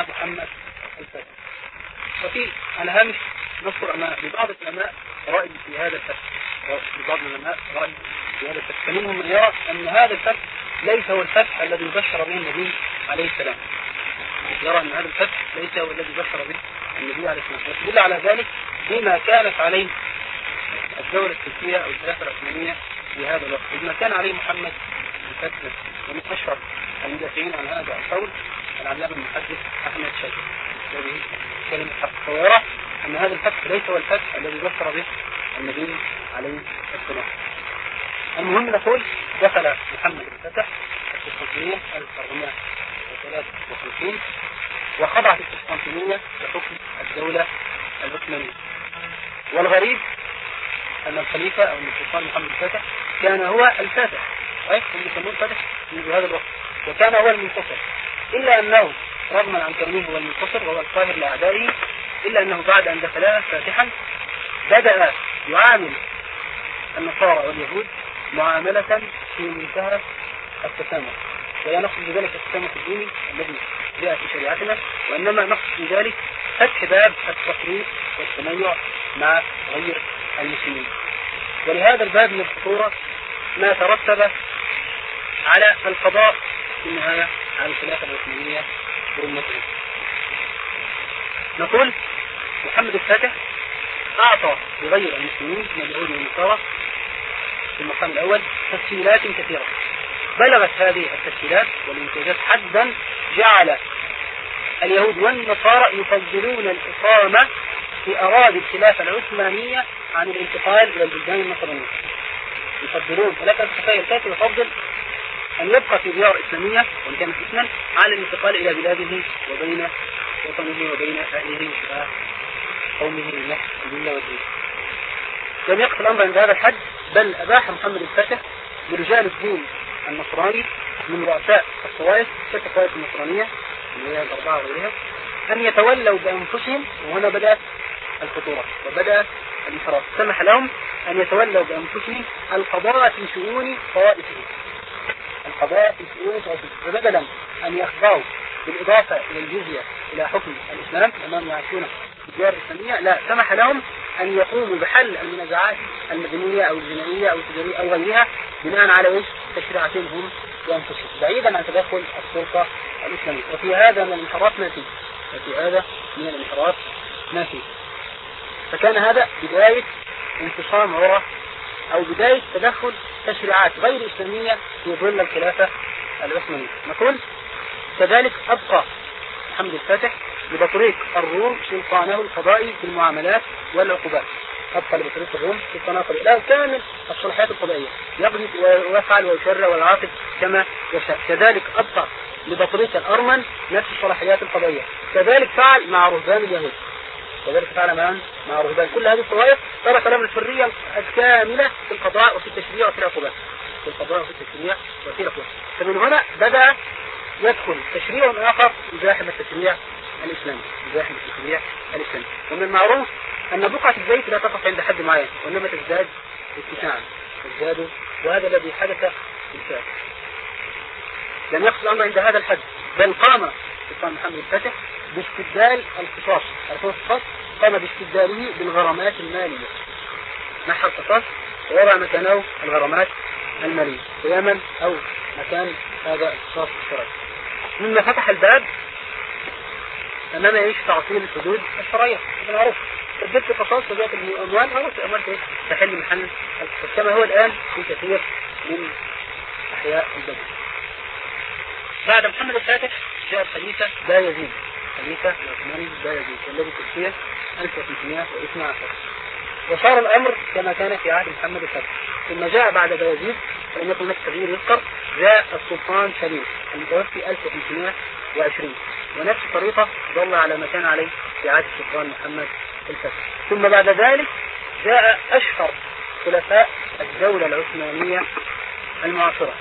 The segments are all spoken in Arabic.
محمد الفاتح. وفي الهامش نذكر أن لبعض العلماء رأي في هذا الفتح لبعض العلماء رأي في هذا الفتح فمنهم من يرى أن هذا الفتح ليس هو الفتح الذي بشر به النبي عليه السلام. يرى أن هذا الفتح ليس هو الذي بشر به النبي عليه السلام. ويدل على ذلك بما كانت عليه الدولة التركية أو الخلافة العثمانية في هذا الوقت. بما كان عليه محمد الفتح ومن أشهر المدافعين عن هذا القول العلامة المحدث أحمد شاكر الذي كلمة حق ويرى أن هذا الفتح ليس هو الفتح الذي بشر به النبي عليه السلام المهم نقول دخل محمد الفتح القسطنطينية 1453 وخضعت القسطنطينية لحكم الدولة العثمانية. والغريب أن الخليفة أو السلطان محمد الفاتح كان هو الفاتح صحيح هم يسمون الفاتح منذ هذا الوقت وكان هو المنتصر. إلا أنه رغما عن كونه هو المنتصر وهو القاهر لأعدائه إلا أنه بعد أن دخلها فاتحا بدأ يعامل النصارى واليهود معاملة في منتهى التسامح. ولا نقصد بذلك التسامح الديني الذي جاء في شريعتنا وإنما نقصد بذلك فتح باب التقريب والتميع مع غير المسلمين. ولهذا الباب من الخطورة ما ترتب على القضاء في النهاية على الخلافة العثمانية برمته نقول محمد الفاتح أعطى لغير المسلمين من اليهود والنصارى في المقام الأول تسهيلات كثيرة. بلغت هذه التسهيلات والإنتاجات حدا جعل اليهود والنصارى يفضلون الإقامة في أراضي الخلافة العثمانية عن الانتقال إلى البلدان النصرانية يفضلون. ولكن الخفايا الكافر يفضل أن يبقى في ديار إسلامية وإن كانت إسما على الانتقال إلى بلاده وبين وطنه وبين أهله وقومه لله الدين والدين. لم يقف الأمر عند هذا الحد بل أباح محمد الفتح لرجال الدين النصراني من رؤساء الطوائف ست طوائف النصرانية اللي هي الأربعة وغيرها أن يتولوا بأنفسهم وهنا بدأت الخطورة وبدأ الانحراف. سمح لهم أن يتولوا بأنفسهم القضاء في شؤون طوائفهم. القضاء في طوائفهم فبدلا أن يخضعوا بالإضافة إلى الجزية إلى حكم الإسلام أمام يعيشون في الديار الإسلامية لا سمح لهم أن يقوموا بحل المنازعات المدنية أو الجنائية أو التجارية أو غيرها بناء على إيش؟ تشريعاتهم هم وأنفسهم. بعيدا عن تدخل السلطة الإسلامية. وفي هذا من الانحراف ما فيه؟ وفي هذا من الانحراف ما فيه. فكان هذا بداية انفصام عرى أو بداية تدخل تشريعات غير إسلامية في ظل الخلافة العثمانية. نقول كذلك أبقى محمد الفاتح لبطريق الروم سلطانه القضائي في المعاملات والعقوبات. أبقى لبطريق الروم سلطانه القضائي له كامل الصلاحيات القضائية يقضي ويفعل ويشرع ويعاقب كما يشاء. كذلك أبقى لبطريق الأرمن نفس الصلاحيات القضائية كذلك فعل مع رهبان اليهود. كذلك فعل معا مع رهبان كل هذه الطوائف ترك لهم الحرية الكاملة في القضاء وفي التشريع وفي العقوبات في القضاء وفي التشريع وفي العقوبات فمن هنا بدأ يدخل تشريع آخر يزاحم التشريع الإسلامي يزاحم التشريع الإسلامي ومن المعروف أن بقعة الزيت لا تقف عند حد معين وإنما تزداد اتساعا تزداد وهذا الذي حدث بالفعل لم يقصد الأمر عند هذا الحد بل قام سلطان محمد الفاتح باستبدال القصاص القصاص قام باستبداله بالغرامات المالية. نحى القصاص ووضع مكانه الغرامات المالية. قياما أو مكان هذا القصاص الشرعي. مما فتح الباب أمام إيش؟ تعطيل الحدود الشرعية. معروف اديت قصاص وجاءت الأموال خلاص الأموال إيش تحل محل كما هو الآن في كثير من أحياء البلد. بعد محمد الفاتح جاء الخليفة با يزيد خليفة العثماني يزيد الذي توفي 1312 وصار الأمر كما كان في عهد محمد الفاتح ثم جاء بعد با يزيد فلم يكن هناك تغيير يذكر جاء السلطان سليم المتوفي 1520 ونفس الطريقة ظل على ما كان عليه في عهد السلطان محمد الفاتح ثم بعد ذلك جاء أشهر خلفاء الدولة العثمانية المعاصرة.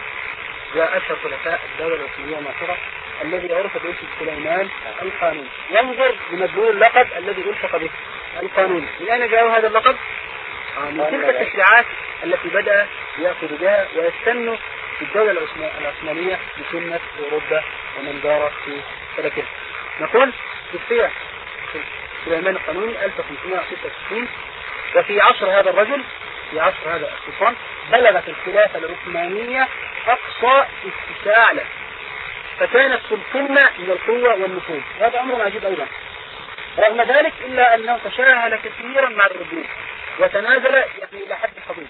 جاء أشهر خلفاء الدولة العثمانية المعاصرة. الذي عرف باسم سليمان القانون. ينظر لمدلول اللقب الذي ألحق به القانون. من أين جاء هذا اللقب؟ من تلك التشريعات التي بدأ يأخذ بها ويستن في الدولة العثمانية بسنة أوروبا ومن دار في فلكها نقول في سليمان القانوني 1566 وفي عصر هذا الرجل في عصر هذا السلطان بلغت الخلافة العثمانية أقصى اتساع له. فكانت في القمة من القوة والنفوذ. هذا أمر عجيب أيضا رغم ذلك إلا أنه تشاهل كثيرا مع الرجول وتنازل يعني إلى حد الحدود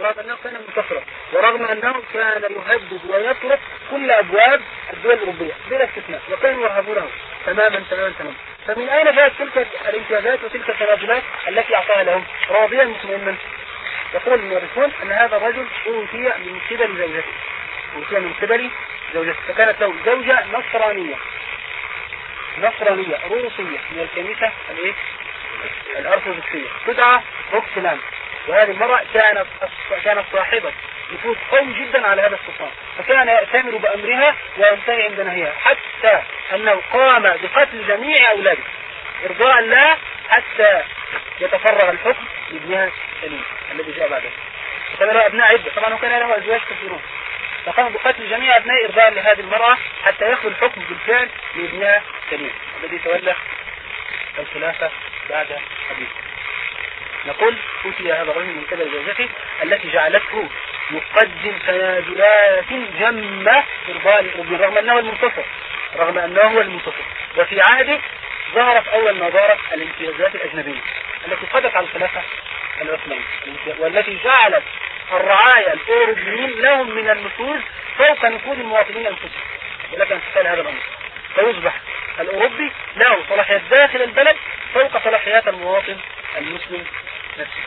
رغم أنه كان منتصرا. ورغم أنه كان يهدد ويترك كل أبواب الدول الأوروبية بلا استثناء. وكانوا يرهبونه تماما تماما تماما. فمن أين جاءت تلك الامتيازات وتلك التنازلات التي أعطاها لهم؟ راضيا مطمئنا يقول المؤرخون أن هذا الرجل أوتي من قبل زوجته أوتي من قبل زوجته. فكانت له زوجة نصرانية. نصرانية روسية من الكنيسة الإيه؟ الأرثوذكسية. تدعى روكسلان وهذه المرأة كانت كانت صاحبة. نفوذ قوي جدا على هذا السلطان. فكان يأتمر بأمرها وينتهي عند نهيها حتى أنه قام بقتل جميع أولاده. إرضاء الله حتى يتفرغ الحكم لابنها سليم الذي جاء بعده. وكان له أبناء عدة. طبعا وكان له أزواج كثيرون. فقام بقتل جميع أبناء إرضاء لهذه المرأة حتى يأخذ الحكم بالفعل لابنها سليم الذي تولى الخلافة بعد حديث. نقول أوتي هذا الرجل من كذا زوجته التي جعلته يقدم تنازلات جمة إرضاء الأردن رغم أنه المنتصر رغم أنه هو المنتصر. وفي عهده ظهرت أول ما ظهرت الامتيازات الأجنبية التي قضت على الخلافة العثمانية والتي جعلت الرعايا الأوروبيين لهم من النفوذ فوق نفوذ المواطنين أنفسهم. ولكن أن هذا الأمر. فيصبح الأوروبي له صلاحيات داخل البلد فوق صلاحيات المواطن المسلم نفسه.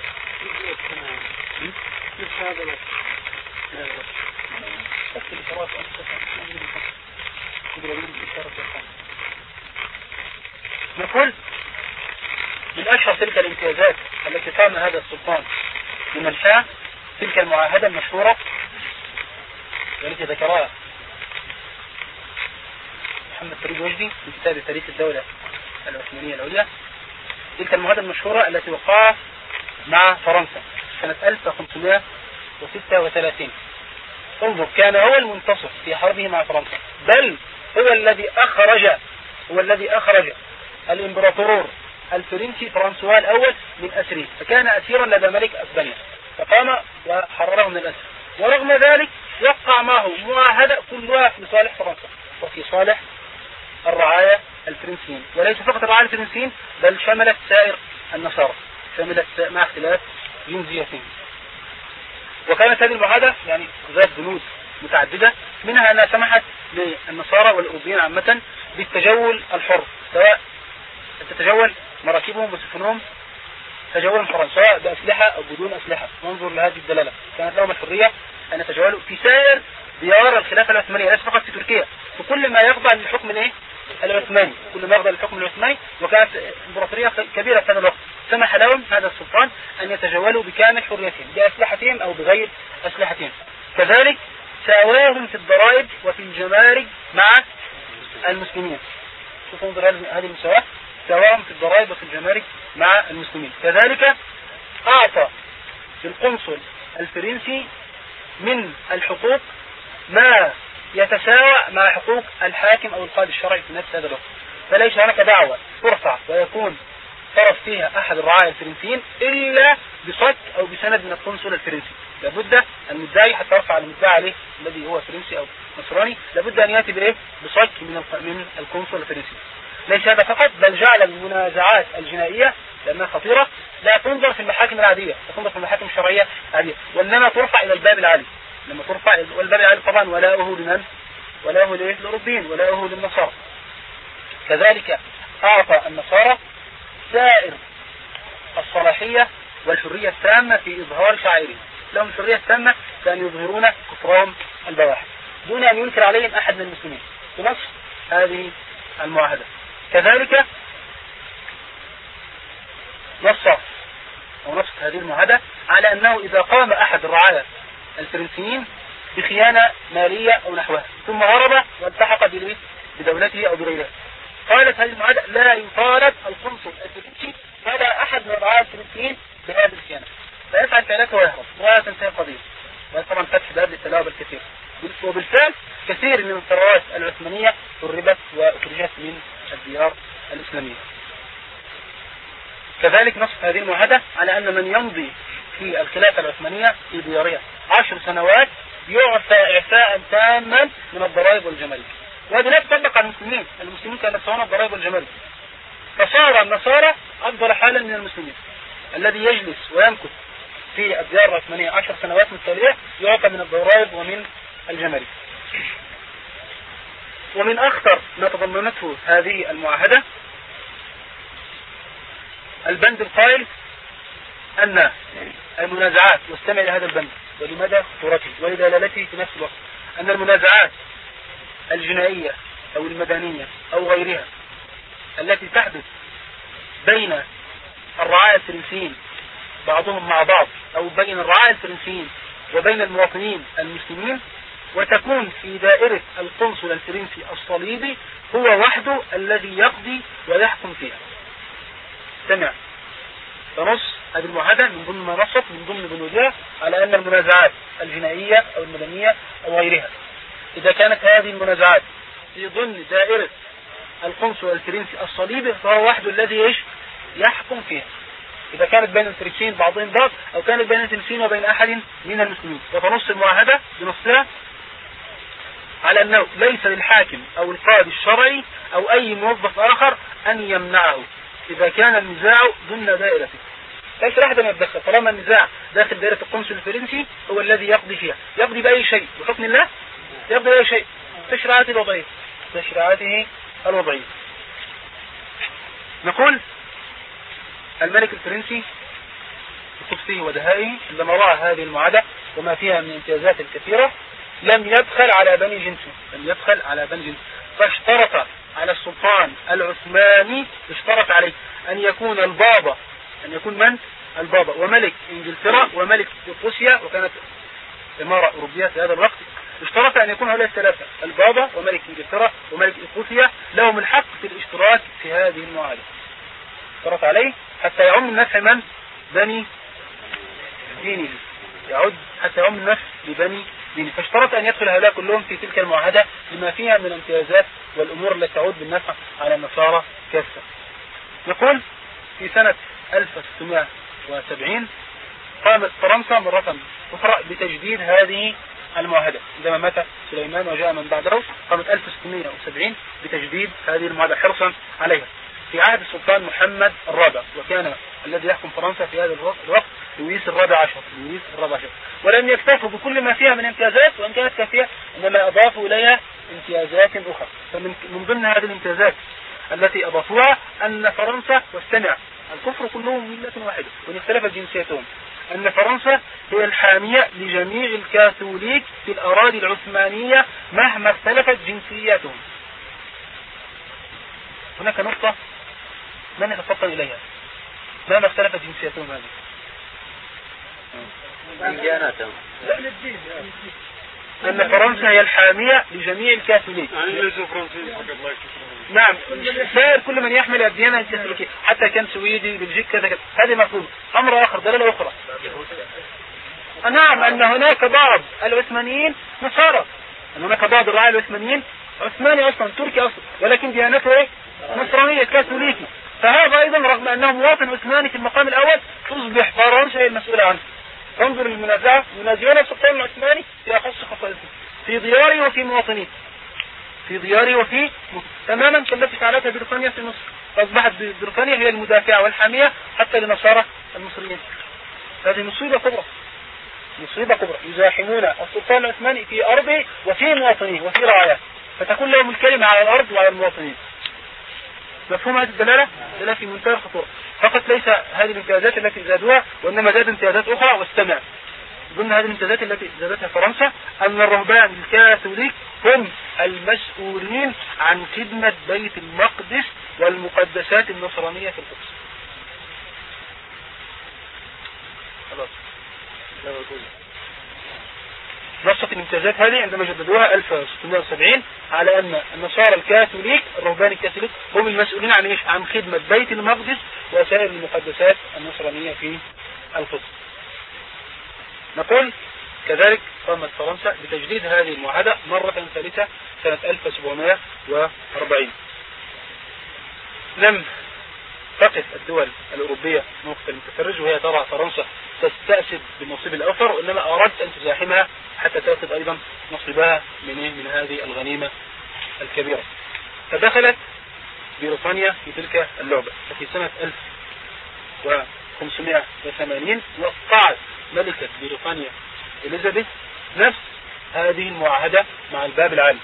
نقول من أشهر تلك الامتيازات التي قام هذا السلطان بمنشاه تلك المعاهدة المشهورة. والتي ذكرها محمد فريد وجدي في كتاب تاريخ الدولة العثمانية العليا. تلك المعاهدة المشهورة التي وقعت مع فرنسا سنة 1536 انظر كان هو المنتصر في حربه مع فرنسا. بل هو الذي أخرج هو الذي أخرج الإمبراطور الفرنسي فرانسوا الأول من أسره فكان أسيرا لدى ملك أسبانيا. فقام وحرره من الأسر ورغم ذلك وقع معه معاهدة كلها في صالح فرنسا. وفي صالح الرعاية الفرنسيين. وليس فقط الرعاية الفرنسيين بل شملت سائر النصارى. شملت مع اختلاف جنسيتهم. وكانت هذه المعاهدة يعني ذات بنود متعددة. منها أنها سمحت للنصارى والأوروبيين عامة بالتجول الحر. سواء تتجول مراكبهم وسفنهم حرا سواء بأسلحة أو بدون أسلحة. ننظر لهذه الدلالة. كانت لهم الحرية أن يتجولوا في سائر ديار الخلافة العثمانية ليس فقط في تركيا. في كل ما يخضع للحكم الايه العثماني. كل ما يخضع للحكم العثماني. وكانت إمبراطورية كبيرة في هذا الوقت سمح لهم هذا السلطان أن يتجولوا بكامل حريتهم بأسلحتهم أو بغير أسلحتهم. كذلك ساواهم في الضرائب وفي الجمارك مع المسلمين. شوف انظر هذه المساواة. سواهم في الضرائب وفي الجمارك مع المسلمين. كذلك أعطى القنصل الفرنسي من الحقوق ما يتساوى مع حقوق الحاكم أو القاضي الشرعي في نفس هذا الوقت. فليس هناك دعوة ترفع ويكون طرف فيها أحد الرعايا الفرنسيين إلا بصك أو بسند من القنصل الفرنسي. لابد المدعي حتى يرفع المدعي عليه الذي هو فرنسي أو نصراني. لابد أن يأتي بإيه؟ بصك من القنصل الفرنسي. ليس هذا فقط بل جعل المنازعات الجنائية لأنها خطيرة لا تنظر في المحاكم العادية تنظر في المحاكم الشرعية العادية وإنما ترفع إلى الباب العالي. لما ترفع والباب العالي طبعا ولاؤه لمن؟ ولاؤه للأوروبيين ولاؤه للنصارى. كذلك أعطى النصارى سائر الصلاحية والحرية التامة في إظهار شعائرهم. لهم الحرية التامة كان يظهرون كفرهم البواحث دون أن ينكر عليهم أحد من المسلمين. بنص هذه المعاهدة. كذلك نص أو نص هذه المعاهدة على أنه إذا قام أحد الرعاية الفرنسيين بخيانة مالية أو نحوها ثم هرب والتحق بدولته أو بغيرها. قالت هذه المعاهدة لا يطالب القنصل الفرنسي ولا أحد من الرعاية الفرنسيين بهذه الخيانة. فيفعل فعلته ويهرب ولا تنتهي القضية. وهذا طبعا فتح باب للتلاعب الكثير. وبالفعل كثير من الثروات العثمانية هربت وأخرجت من الإسلامية كذلك نص هذه المعاهدة على أن من يمضي في الخلافة العثمانية في ديارها عشر سنوات يعفى إعفاء تاما من الضرائب والجمارك. وهذه لا تطبق على المسلمين. المسلمين كانوا يدفعون الضرائب والجمارك. فصار النصارى أفضل حالا من المسلمين. الذي يجلس ويمكث في الديار العثمانية عشر سنوات متتالية يعطى من الضرائب ومن الجمارك. ومن أخطر ما تضمنته هذه المعاهدة البند القائل أن المنازعات واستمع لهذا البند. ولمدى خطورته ولدلالته في نفس الوقت. أن المنازعات الجنائية أو المدنية أو غيرها التي تحدث بين الرعاية الفرنسيين بعضهم مع بعض أو بين الرعاية الفرنسيين وبين المواطنين المسلمين وتكون في دائرة القنصل الفرنسي الصليبي هو وحده الذي يقضي ويحكم فيها. استمع فنص هذه المعاهدة من ضمن ما نصت من ضمن بنودها على أن المنازعات الجنائية أو المدنية أو غيرها. إذا كانت هذه المنازعات في ضمن دائرة القنصل الفرنسي الصليبي فهو وحده الذي يحكم فيها. إذا كانت بين الفرنسيين بعضهم بعض أو كانت بين الفرنسيين وبين أحد من المسلمين. وتنص المعاهدة بنصها على أنه ليس للحاكم أو القاضي الشرعي أو أي موظف آخر أن يمنعه. إذا كان النزاع ضمن دائرته ليس أحد يتدخل طالما النزاع داخل دائرة القنصل الفرنسي هو الذي يقضي فيها. يقضي بأي شيء؟ بحكم الله؟ يقضي بأي شيء. تشريعاته الوضعية. تشريعاته الوضعية. نقول الملك الفرنسي بخبثه ودهائه عندما رأى هذه المعادة وما فيها من امتيازات كثيرة لم يبخل على بني جنسه. لم يبخل على بني جنسه. فاشترط على السلطان العثماني اشترط عليه أن يكون البابا أن يكون من؟ البابا وملك إنجلترا وملك روسيا وكانت إمارة أوروبية في هذا الوقت اشترط أن يكون هؤلاء الثلاثة البابا وملك إنجلترا وملك روسيا لهم الحق في الاشتراك في هذه المعاهدة اشترط عليه حتى يعم النفع من؟ بني دينه يعد حتى يعم النفع لبني دينه فاشترط أن يدخل هؤلاء كلهم في تلك المعاهدة لما فيها من الامتيازات والأمور التي تعود بالنفع على النصارى كافة. يقول في سنة 1670 قامت فرنسا مرة أخرى بتجديد هذه المعاهدة. عندما مات سليمان وجاء من بعده قامت 1670 بتجديد هذه المعاهدة حرصا عليها. في عهد السلطان محمد الرابع وكان الذي يحكم فرنسا في هذا الوقت لويس الرابع عشر. لويس الرابع عشر. ولم يكتفوا بكل ما فيها من امتيازات وإن كانت كافية إنما أضافوا إليها امتيازات أخرى. فمن ضمن هذه الامتيازات التي أضافوها أن فرنسا واستمع الكفر كلهم ملة واحدة وإن اختلفت جنسيتهم أن فرنسا هي الحامية لجميع الكاثوليك في الأراضي العثمانية مهما اختلفت جنسياتهم. هناك نقطة من يتفضل إليها. مهما اختلفت جنسياتهم هذه. دياناتهم لا للدين أن فرنسا هي الحامية لجميع الكاثوليك. يعني ليسوا فرنسيين فقط الله نعم. سائر كل من يحمل الديانة الكاثوليكية حتى كان سويدي بلجيك كذا كذا. هذه مفهوم. أمر آخر دلالة أخرى. نعم أن هناك بعض العثمانيين نصارى. أن هناك بعض الرعاية العثمانيين عثماني أصلا تركي أصلا ولكن ديانته إيه؟ نصرانية كاثوليكي فهذا أيضا رغم أنه مواطن عثماني في المقام الأول تصبح فرنسا هي المسؤولة عنه. انظر للمنازعة. ينازعون السلطان العثماني في أخص خصائصه. في دياره وفي مواطنيه. في دياره وفي تماما كالتي فعلتها بريطانيا في مصر. فأصبحت بريطانيا هي المدافعة والحامية حتى لنصارى المصريين. هذه مصيبة كبرى. مصيبة كبرى. يزاحمون السلطان العثماني في أرضه وفي مواطنيه وفي رعاياه. فتكون لهم الكلمة على الأرض وعلى المواطنين. مفهوم هذه الدلالة؟ دلالة في منتهى الخطورة. فقط ليس هذه الامتيازات التي زادوها وإنما زاد امتيازات أخرى واستمع. ضمن هذه الامتيازات التي زادتها فرنسا أن الرهبان الكاثوليك هم المسؤولين عن خدمة بيت المقدس والمقدسات النصرانية في القدس. خلاص. نصت الامتيازات هذه عندما جددوها 1670 على أن النصارى الكاثوليك الرهبان الكاثوليك هم المسؤولين عن إيش؟ عن خدمة بيت المقدس وسائر المقدسات النصرانية في القدس. نقول كذلك قامت فرنسا بتجديد هذه المعاهدة مرة ثالثة سنة 1740 لم تقف الدول الأوروبية موقف المتفرج وهي ترى فرنسا تستأسد بالنصيب الأوفر وإنما أردت أن تزاحمها حتى تأخذ أيضا نصيبها من إيه؟ من هذه الغنيمة الكبيرة فدخلت بريطانيا في تلك اللعبة ففي سنة 1580 وقعت ملكة بريطانيا إليزابيث نفس هذه المعاهدة مع الباب العالي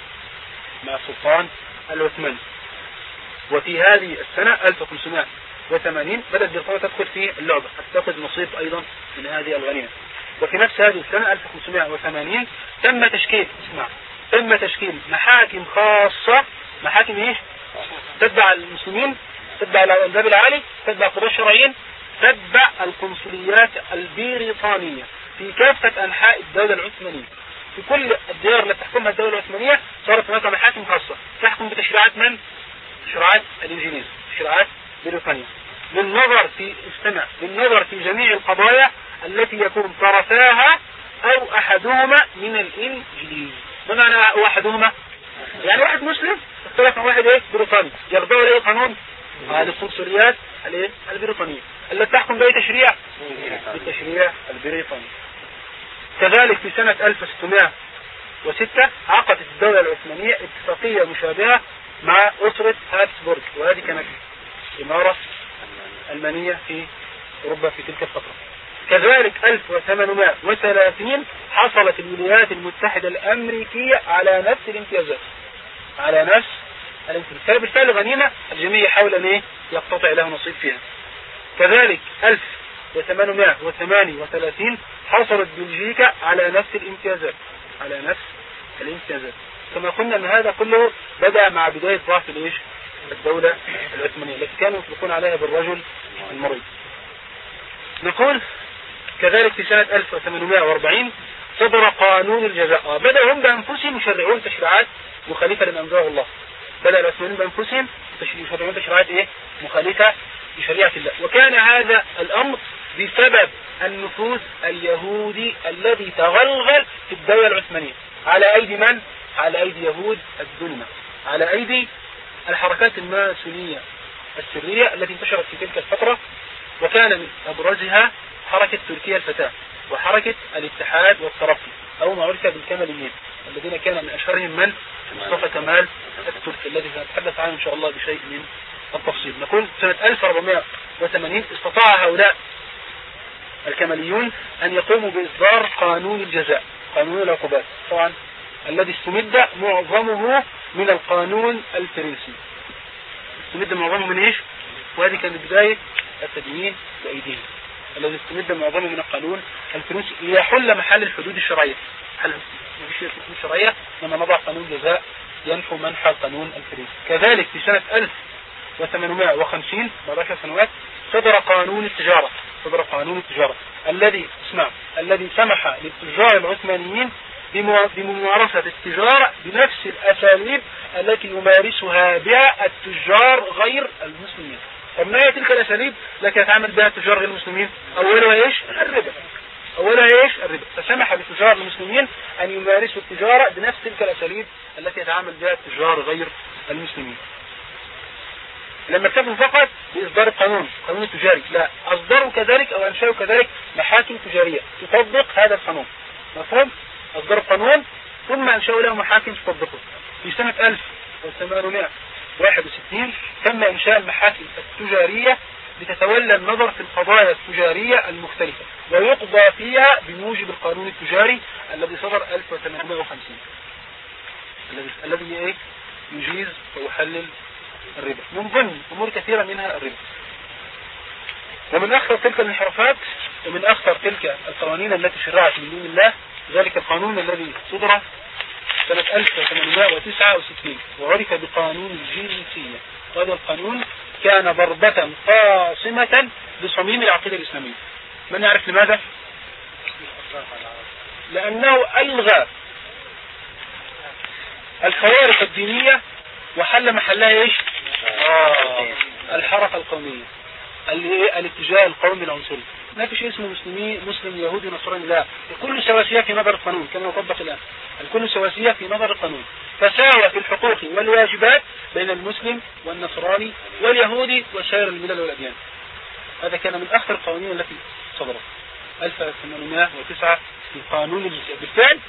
مع السلطان العثماني وفي هذه السنة 1580 بدأت بريطانيا تدخل في اللعبة تأخذ نصيب أيضا من هذه الغنيمة. وفي نفس هذه السنة 1580 تم تشكيل اسمع تم تشكيل محاكم خاصة محاكم إيش؟ تتبع المسلمين تتبع الباب العالي تتبع قضاء الشرعيين تتبع القنصليات البريطانية في كافة أنحاء الدولة العثمانية. في كل الديار التي تحكمها الدولة العثمانية صارت هناك محاكم خاصة. تحكم بتشريعات من؟ تشريعات الإنجليز تشريعات بريطانيا. للنظر في استمع للنظر في جميع القضايا التي يكون طرفاها أو أحدهما من الإنجليز. ما معنى واحدهما؟ يعني واحد مسلم اختلف مع واحد إيه؟ بريطاني. يرضوا إيه قانون هذه القنصليات الإيه؟ البريطانية. التي تحكم باي تشريع؟ بالتشريع البريطاني كذلك في سنة 1606 عقدت الدولة العثمانية اتفاقية مشابهة مع أسرة هابسبورغ وهذه كانت إمارة ألمانية في أوروبا في تلك الفترة. كذلك 1830 حصلت الولايات المتحدة الأمريكية على نفس الامتيازات على نفس الامتيازات بالفعل غنيمة الجميع يحاول أن يقتطع له نصيب فيها. كذلك 1838 حصلت بلجيكا على نفس الامتيازات على نفس الامتيازات. كما قلنا إن هذا كله بدأ مع بداية ضعف الايش الدولة العثمانية التي كانوا يطلقون عليها بالرجل المريض. نقول كذلك في سنة 1840 صدر قانون الجزاء. بدأ هم بأنفسهم يشرعون تشريعات مخالفة لما أنزله الله. بدأ العثمانيين بأنفسهم يشرعون تشريعات إيه؟ مخالفة لشريعة الله. وكان هذا الأمر بسبب النفوذ اليهودي الذي تغلغل في الدولة العثمانية. على أيدي من؟ على أيدي يهود الدنيا على أيدي الحركات الماسونية السرية التي انتشرت في تلك الفترة وكان من أبرزها حركة تركيا الفتاة وحركة الاتحاد والترقي أو ما عرف بالكماليين الذين كان من أشهرهم من؟ مصطفى كمال التركي الذي سنتحدث عنه إن شاء الله بشيء من التفصيل. نقول سنة 1480 استطاع هؤلاء الكماليون أن يقوموا بإصدار قانون الجزاء قانون العقوبات. طبعا الذي استمد معظمه من القانون الفرنسي. استمد معظمه من إيش؟ وهذه كانت بداية التدوين بأيديهم. الذي استمد معظمه من القانون الفرنسي ليحل محل الحدود الشرعية. حل مفيش الحدود الشرعية لما نضع قانون جزاء ينفو منح القانون الفرنسي. كذلك في سنة 1850 بعد 10 سنوات صدر قانون التجارة. صدر قانون التجارة. الذي اسمع الذي سمح للتجار العثمانيين بممارسة التجارة بنفس الأساليب التي يمارسها بها التجار غير المسلمين. طب ما هي تلك الأساليب؟ التي يتعامل بها التجار غير المسلمين. أولها إيش؟ الربا. أولها إيش؟ الربا. فسمح للتجار المسلمين أن يمارسوا التجارة بنفس تلك الأساليب التي يتعامل بها التجار غير المسلمين. لما اكتفوا فقط بإصدار القانون القانون التجاري لا أصدروا كذلك أو أنشأوا كذلك محاكم تجارية تطبق هذا القانون. مفهوم؟ أصدروا القانون ثم أنشأوا له محاكم تطبقه في سنة 1861 تم إنشاء المحاكم التجارية لتتولى النظر في القضايا التجارية المختلفة ويقضى فيها بموجب القانون التجاري الذي صدر 1850 الذي الذي إيه؟ يجيز ويحلل الربا. من ضمن أمور كثيرة منها الربا. ومن أخطر تلك الانحرافات ومن أخطر تلك القوانين التي شرعت من دون الله ذلك القانون الذي صدر سنة 1869 وعرف بقانون الجنسية وهذا القانون كان ضربة قاصمة بصميم العقيدة الإسلامية من يعرف لماذا؟ لأنه ألغى الفوارق الدينية وحل محلها إيش؟ آه الحركة القومية الاتجاه القومي العنصري ما في شيء اسمه مسلمين مسلم يهودي نصراني لا. الكل سواسية في نظر القانون كما يطبق الآن. الكل سواسية في نظر القانون. فساوى في الحقوق والواجبات بين المسلم والنصراني واليهودي وسائر الملل والأديان. هذا كان من أخطر القوانين التي صدرت. 1809 في قانون بالفعل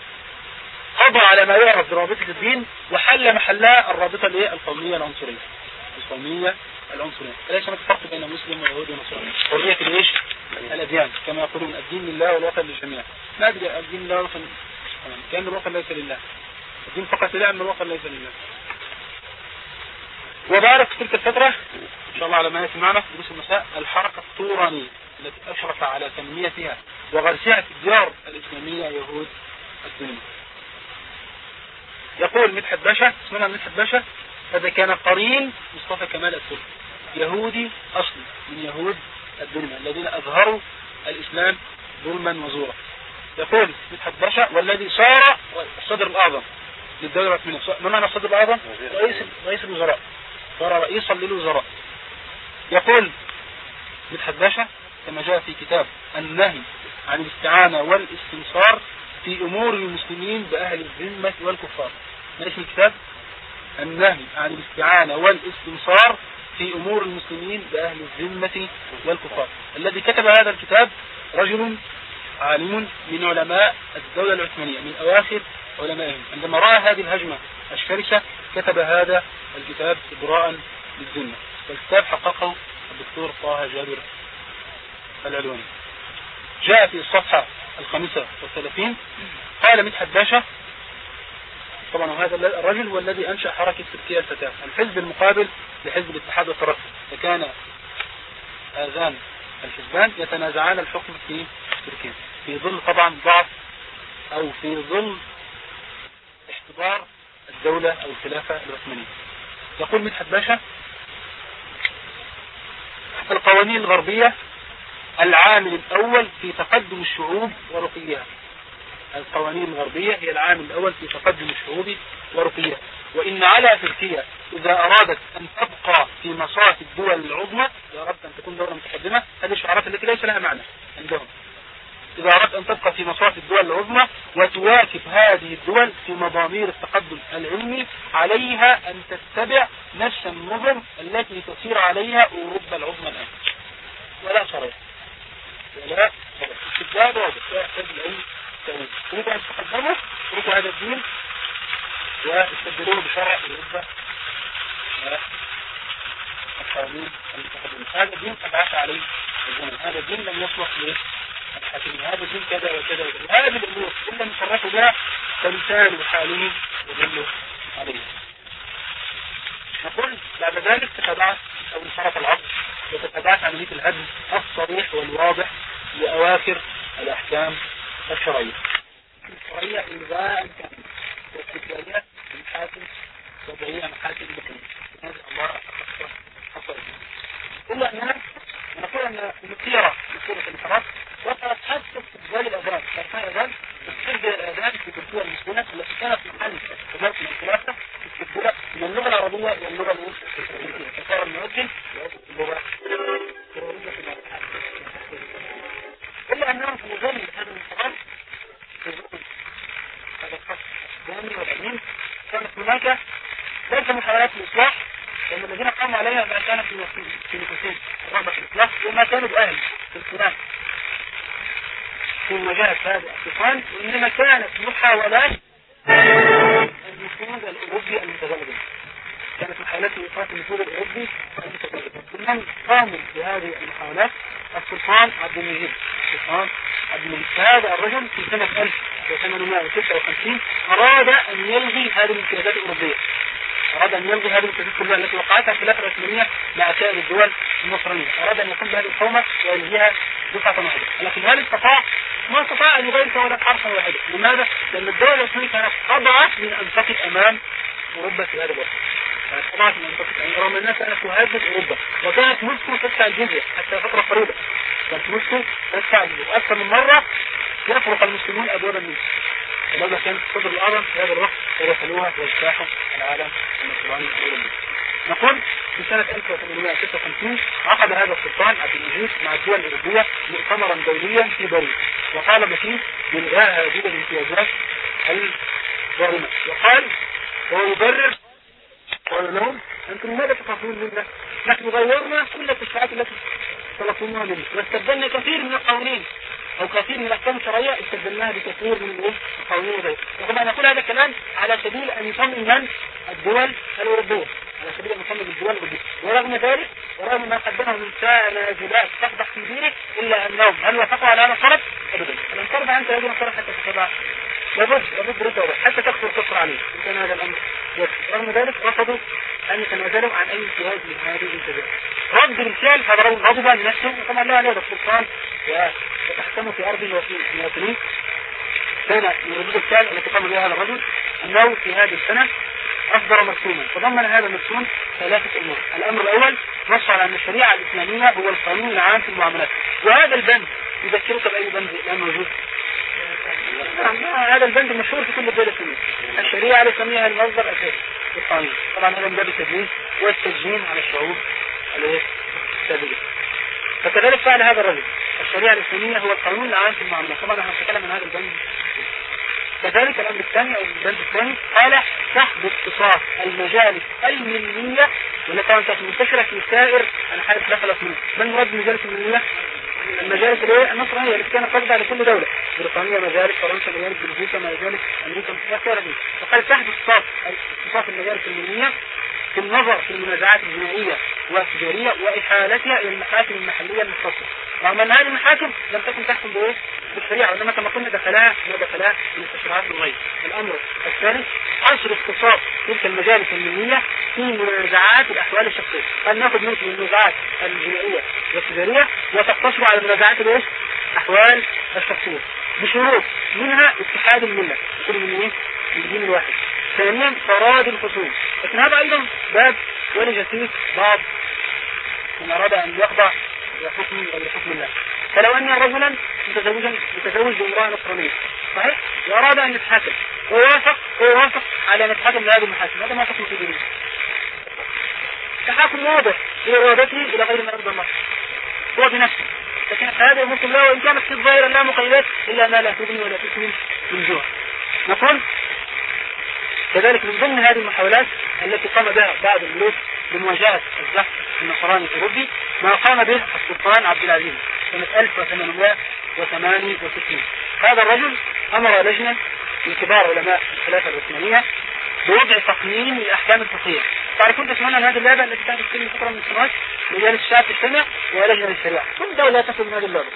قضى على ما يعرف برابطة الدين وحل محلها الرابطة القومية العنصرية. القومية العنصرية. ليس هناك فرق بين مسلم ويهودي ونصراني؟ حرية الايش الأديان كما يقولون الدين لله والوطن للجميع. ما أدري الدين لله والوطن كأن الوطن ليس لله. الدين فقط لله أما الوطن ليس لله. وبارك في تلك الفترة. إن شاء الله على ما يأتي معنا في دروس المساء الحركة الطورانية التي أشرف على تنميتها وغرسها في الديار الإسلامية يهود الدنيا. يقول مدحت باشا اسمنا مدحت باشا هذا كان قرين مصطفى كمال السلطة يهودي أصلي من يهود الدنيا الذين أظهروا الإسلام ظلما وزورا. يقول مدحت باشا والذي صار الصدر الأعظم للدولة العثمانية ما معنى الصدر الأعظم؟ رئيس رئيس الوزراء. صار رئيسا للوزراء. يقول مدحت باشا كما جاء في كتاب النهي عن الاستعانة والاستنصار في أمور المسلمين بأهل الذمة والكفار. ما اسم الكتاب؟ النهي عن الاستعانة والاستنصار في أمور المسلمين بأهل الذمة والكفار. الذي كتب هذا الكتاب رجل عالم من علماء الدولة العثمانية من أواخر علمائهم. عندما رأى هذه الهجمة الشرسة كتب هذا الكتاب إبراء للذمة. والكتاب حققه الدكتور طه جابر العلواني جاء في الصفحة الخامسة والثلاثين قال مدحت باشا طبعا وهذا الرجل هو الذي أنشأ حركة تركيا الفتاة الحزب المقابل لحزب الاتحاد والترقي فكان آذان الحزبان يتنازعان الحكم في تركيا. في ظل طبعا ضعف أو في ظل احتضار الدولة أو الخلافة العثمانية. يقول مدحت باشا القوانين الغربية العامل الأول في تقدم الشعوب ورقيها. القوانين الغربية هي العامل الأول في تقدم الشعوب ورقيها وإن على تركيا إذا أرادت أن تبقى في مصاف الدول العظمى إذا أردت أن تكون دولة متقدمة هذه الشعارات التي ليس لها معنى عندهم. إذا أردت أن تبقى في مصاف الدول العظمى وتواكب هذه الدول في مضامير التقدم العلمي عليها أن تتبع نفس النظم التي تسير عليها أوروبا العظمى الآن. ولا صريح. ولا صريح. استبداد واضح. يحتاج العلم تريد أن تقدموا اتركوا هذا الدين واستبدلوه بشرع أوروبا القوانين المتقدمة هذا الدين تبعث عليه الزمن هذا الدين لم يصلح الحكيم هذا الدين كذا وكذا وكذا هذه الأمور إن لم يصرفوا بها فلسان بحاله يدل عليه نقول بعد ذلك تتبعث أو انصرف العصر وتتبعث عملية الهدم الصريح والواضح لأواخر الأحكام. الشرعية الشرعية إلغاء كامل واستقلالية المحاكم وضعية محاكم بكرية هذا الله حصل إلا أننا نقول أن المسيرة مسيرة الانحراف وصلت حتى استقبال الأذان. كان فيها أذان استقبال الأذان في تركيا المسلمة التي كانت محل وزارة الخلافة استقبال من اللغة العربية واللغة التركية. فصار المؤذن اللغة إلا أنهم في نظام هذا الانحراف 28 كانت هناك ليس محاولات الإصلاح لأن الذين قاموا عليها ما كانت في نفوسهم رغبة في الإصلاح وما كانوا بأهل في الصلاح في مجال هذا الاعتصام وإنما كانت محاولات المسلمين الأوروبي المتغلبين. كانت محاولات إيقاف النفوذ الأوروبي المتغلب ومن قاموا بهذه المحاولات؟ السلطان عبد المجيد. السلطان عبد المجيد. هذا الرجل في سنة 1856 أراد أن يلغي هذه الامتيازات الأوروبية. أراد أن يلغي هذه الامتيازات كلها التي وقعتها الخلافة العثمانية مع سائر الدول النصرانية. أراد أن يقوم بهذه القومة ويلغيها دفعة واحدة. لكن هل استطاع؟ ما استطاع أن يغير سواء حرفا واحدا لماذا؟ لأن الدولة العثمانية كانت أضعف من أن تقف أمام أوروبا في هذا الوقت. كانت أضعف من أن تقف أمام رغم أنها كانت تهدد أوروبا وكانت موسكو تدفع الجزية حتى فترة قريبة. كانت موسكو تدفع الجزية أكثر من مرة يفرق المسلمون أبواب الناس ولما كان صدر الأعظم في هذا الوقت؟ ودخلوها واجتاحوا العالم النصراني الأوروبي نقول في سنة 1856 عقد هذا السلطان عبد المجيد مع الدول الأوروبية مؤتمرا دوليا في باريس. وطالب فيه بإلغاء هذه الامتيازات الظالمة وقال وهو يبرر قال لهم أنتم ماذا تخافون منا؟ نحن غيرنا كل التشريعات التي طلبتموها منا واستبدلنا كثير من القوانين. أو كثير من الأحكام الشرعية استبدلناها بكثير من القوانين وغيرها وطبعا نقول هذا الكلام على سبيل أن يطمئن من الدول الأوروبية. على سبيل أن يطمئن الدول الأوروبية. ورغم ذلك ورغم ما قدمه من تنازلات تقدح في دينه إلا أنهم هل وافقوا على هذا الطلب؟ أبدا. الانصرف أنت يجب أن حتى تتبع لابد لابد رد حتى تكفر كفر عليه. كان هذا الأمر رغم ذلك رفضوا أن يتنازلوا عن أي اجتهاد من هذه الانتباه. رد بالفعل فضروا غضبا لنفسه وطبعا لا عليه السلطان وتحكموا في أرضه وفي مواطنيه كان من ردود الفعل التي قام بها هذا الرجل أنه في هذه السنة أصدر مرسوما. تضمن هذا المرسوم ثلاثة أمور. الأمر الأول نص على أن الشريعة الإسلامية هو القانون العام في المعاملات. وهذا البند يذكرك بأي بند الآن موجود؟ هذا البند المشهور في كل الدول الشريعة هي المصدر الأساسي للقانون طبعا هذا من باب التدليس والتجهيل على الشعوب السابقة. فكذلك فعل هذا الرجل. الشريعة الإسلامية هو القانون العام في المعاملات طبعا إحنا نتكلم عن هذا البند. كذلك الأمر الثاني أو البند الثاني قال سحب اختصاص المجالس الملمية والتي كانت منتشرة في سائر أنحاء الخلافة العثمانية ما المراد بالمجالس الملمية؟ المجالس الايه النصرانية التي كانت تخضع لكل دولة. بريطانيا مجالس فرنسا مجالس بلجيكا مجالس أمريكا وغيرها فقال سحب اختصاص اختصاص المجالس الملمية في النظر في المنازعات الجنائية والتجارية وإحالتها إلى المحاكم المحلية المختصة رغم أن هذه المحاكم لم تكن تحكم بإيه؟ بالشريعة وإنما كما قلنا دخلها ما دخلها من التشريعات الغير. الأمر الثالث حصر اختصاص تلك المجالس المنية في منازعات الأحوال الشخصية. قد نأخذ ممكن المنازعات الجنائية والتجارية وتقتصر على منازعات الإيش؟ أحوال الشخصية. بشروط منها اتحاد الملة. كل من؟ من الدين الواحد. ثانيا فراد الخصوم لكن هذا أيضا باب ولج فيه بعض من أراد أن يخضع لحكم أو لحكم الله. فلو أن رجلا متزوجا متزوج بامرأة نصرانية صحيح؟ وأراد أن يتحاكم. ووافق ووافق على أن يتحاكم لهذه المحاكم. هذا ما حكم في دينه تحاكم واضح. بإرادته إلى غير ما يرضى الله. هو بنفسه. لكن هذا يمكن له وإن كانت في الظاهر لا مقيدات إلا ما لا تبني ولا تسمن من جوع نقول كذلك من ضمن هذه المحاولات التي قام بها بعض الملوك لمواجهة الزحف النصراني الأوروبي ما قام به السلطان عبد العزيز سنة 1868 هذا الرجل أمر لجنة من كبار علماء الخلافة العثمانية بوضع تقنين للأحكام الفقهية تعرفون تسمعون عن هذه اللعبة التي كانت تتكلم فترة من السنوات مجال الشعب تجتمع ولجنة الشريعة. كل دولة تأخذ من هذه اللعبة.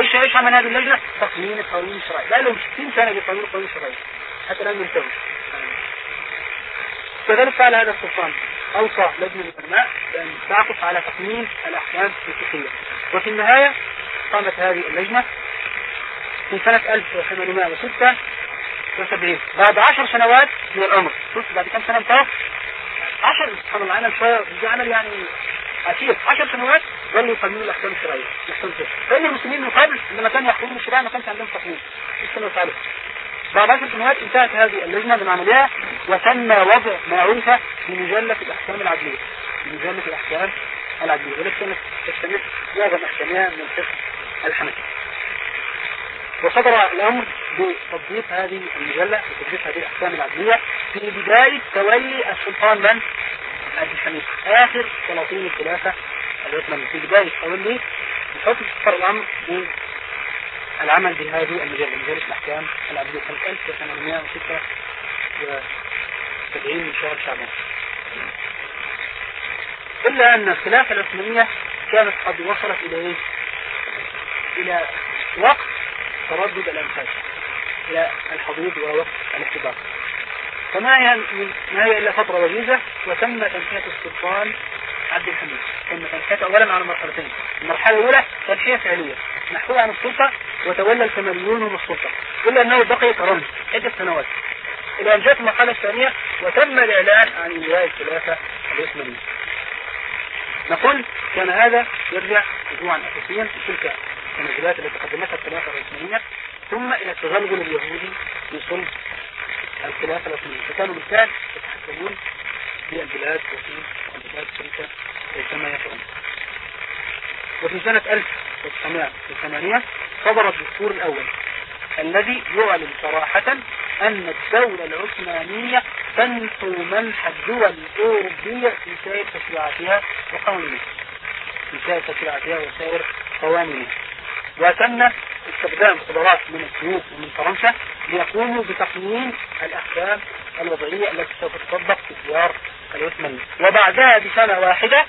إيش إيش عمل هذه اللجنة؟ تقنين القانون الشرعي بقى لهم 60 سنة بقانون القانون الشرعي حتى الآن ينتهوا كذلك فعل هذا السلطان أوصى لجنة العلماء بأن تعطف على تقنين الأحكام الفقهية. وفي النهاية قامت هذه اللجنة في سنة 1876 بعد عشر سنوات من الأمر. شوف بعد كم سنة انتهى؟ عشر سبحان الله عمل شوية دي عمل يعني أكيد. عشر سنوات ظلوا يقننوا الأحكام الشرعية الأحكام الشرعية فإن المسلمين من قبل لما كانوا يحكمون الشريعة ما كانش عندهم تقنين السنة الثالثة بعد عشر سنوات انتهت هذه اللجنة من عملها وتم وضع ما عرف بمجلة الأحكام العدلية. بمجلة الأحكام العدلية. والتي كانت تستمر معظم أحكامها من الفقه الحنفي وصدر الأمر بتطبيق هذه المجلة بتطبيق هذه الأحكام العدلية في بداية تولي السلطان من؟ عبد الحميد آخر سلاطين الخلافة العثمانية في بداية تولي الحكم صدر الأمر العمل بهذه المجلة. مجلة الأحكام العبدية سنة 1876 من شهر شعبان. إلا أن الخلافة العثمانية كانت قد وصلت إلى إيه؟ إلى وقت تردد الأنفاس إلى الحضيض ووقت الاحتضار. فما هي ما هي إلا فترة وجيزة وتم تنحية السلطان عبد الحميد. تم تنحيته أولا على مرحلتين. المرحلة الأولى تنحية فعلية. محكوم عن السلطة وتولى الكماليون من السلطة. إلا أنه بقي كرمز عدة سنوات. إلى أن جاءت المرحلة الثانية وتم الإعلان عن إنهاء الخلافة العثمانية نقول كان هذا يرجع رجوعا أساسيا تلك التنازلات التي قدمتها الخلافة العثمانية ثم إلى التغلغل اليهودي في صلب الخلافة العثمانية فكانوا بالفعل يتحكمون في البلاد وفي البلاد تلك كما يشاءون وفي سنة 1908 صدر الدستور الأول الذي يعلن صراحة أن الدولة العثمانية تنحو منح الدول الأوروبية في سائر تشريعاتها وقوانينها. في سائر تشريعاتها وسائر قوانينها. وتم استخدام خبرات من السويد ومن فرنسا ليقوموا بتقنين الأحكام الوضعية التي سوف تطبق في الديار العثمانية. وبعدها بسنة واحدة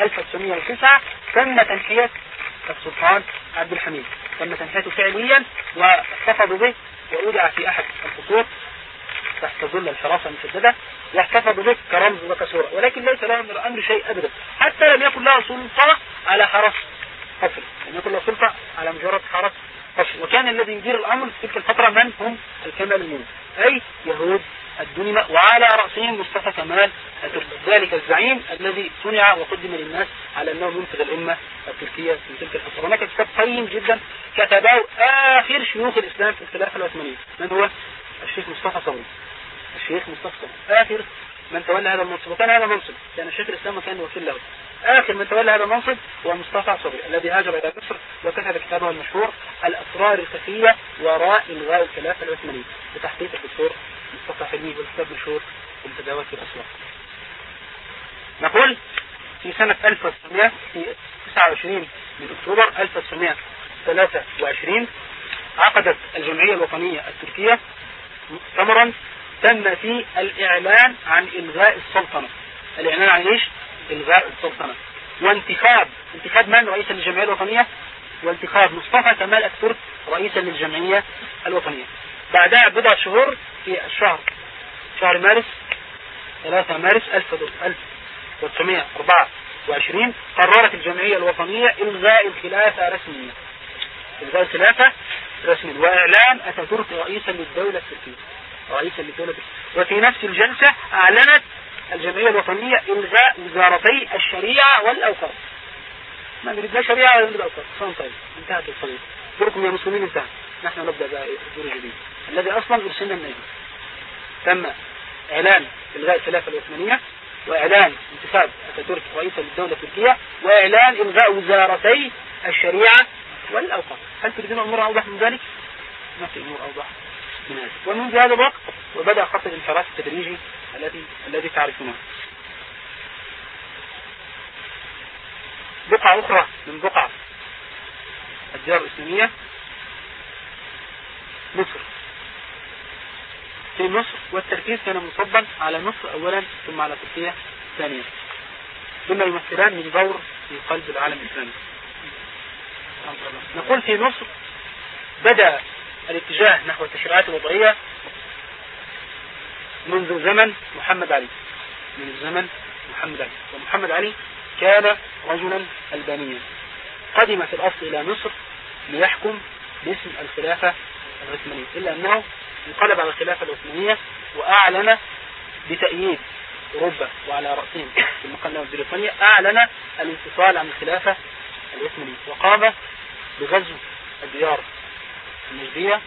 1909 تم تنحية السلطان عبد الحميد. تم تنحيته فعليا واحتفظوا به وأودع في أحد القصور تحت ظل الحراسة المسددة واحتفظوا به كرمز وكسورة. ولكن ليس له من الأمر شيء أبدا. حتى لم يكن له سلطة على حرس قصر لم يكن له سلطة على مجرد حرس قصر وكان الذي يدير الأمر في تلك الفترة من هم الكماليون أي يهود الدنيا وعلى رأسهم مصطفى كمال ذلك الزعيم الذي صنع وقدم للناس على أنه منقذ الأمة التركية في تلك الفترة. هناك كتاب قيم جدا كتبه آخر شيوخ الإسلام في الخلافة العثمانية من هو؟ الشيخ مصطفى صبري. الشيخ مصطفى صبري. آخر من تولى هذا المنصب. وكان هذا منصب. كان الشيخ الإسلام وكان وكيل له. آخر من تولى هذا المنصب هو مصطفى صبري الذي هاجر إلى مصر وكتب كتابه المشهور الأسرار الخفية وراء إلغاء الخلافة العثمانية بتحقيق الدكتور مصطفى حلمي والكتاب مشهور في الأسواق نقول في سنة 1900 في 29 من أكتوبر 1923 عقدت الجمعية الوطنية التركية مؤتمرا تم فيه الإعلان عن إلغاء السلطنة الإعلان عن إيش؟ إلغاء السلطنة. وانتخاب انتخاب من رئيسا للجمعية الوطنية؟ وانتخاب مصطفى كمال أتاتورك رئيسا للجمعية الوطنية. بعدها بضع شهور في الشهر شهر مارس 3 مارس 1924 قررت الجمعية الوطنية إلغاء الخلافة رسميا. إلغاء الخلافة رسميا. وإعلان أتاتورك رئيسا للدولة التركية. رئيسا للدولة التركية. وفي نفس الجلسة أعلنت الجمعية الوطنية إلغاء وزارتي الشريعة والأوقاف. ما نريد لا شريعة ولا نريد أوقاف صان طيب. انتهت القضية. دوركم يا مسلمين؟ انتهى نحن نبدأ بقى الدور الجديد الذي أصلا أرسلنا النبي. تم إعلان إلغاء الخلافة العثمانية وإعلان انتخاب أتاتورك رئيسا للدولة التركية وإعلان إلغاء وزارتي الشريعة والأوقاف. هل تريدون أمور أوضح من ذلك؟ ما في أمور أوضح. من هذا ومنذ هذا الوقت وبدأ خط الانحراف التدريجي الذي الذي تعرفونه. بقعة أخرى من بقع الديار الإسلامية. مصر. في مصر والتركيز كان مصبا على مصر أولا ثم على تركيا ثانيا. ثم يمثلان من دور في قلب العالم الإسلامي. نقول في مصر بدأ الاتجاه نحو التشريعات الوضعية منذ زمن محمد علي. من زمن محمد علي. ومحمد علي كان رجلا ألبانيا. قدم في الأصل إلى مصر ليحكم باسم الخلافة العثمانية. إلا أنه انقلب على الخلافة العثمانية وأعلن بتأييد أوروبا وعلى رأسهم في المقدمة بريطانيا أعلن الانفصال عن الخلافة العثمانية. وقام بغزو الديار النجدية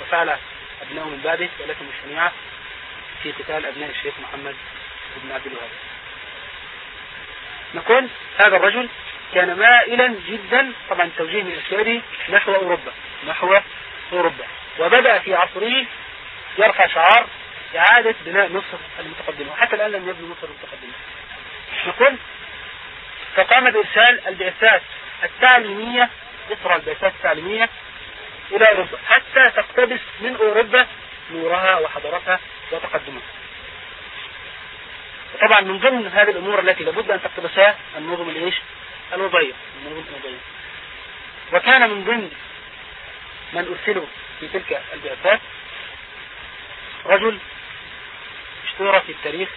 وفعل أبنائه من بعده ولكن الشنيعة في قتال أبناء الشيخ محمد بن عبد الوهاب. نقول هذا الرجل كان مائلا جدا طبعا توجيه من أسياده نحو أوروبا نحو أوروبا. وبدأ في عصره يرفع شعار إعادة بناء مصر المتقدمة وحتى الآن لم يبني مصر المتقدمة. نقول فقام بإرسال البعثات التعليمية إسرى البعثات التعليمية إلى أوروبا حتى تقتبس من أوروبا نورها وحضارتها وتقدمها. طبعا من ضمن هذه الأمور التي لابد أن تقتبسها النظم الإيش؟ الوضعية. النظم الوضعية. وكان من ضمن من أرسلوا في تلك البعثات رجل اشتهر في التاريخ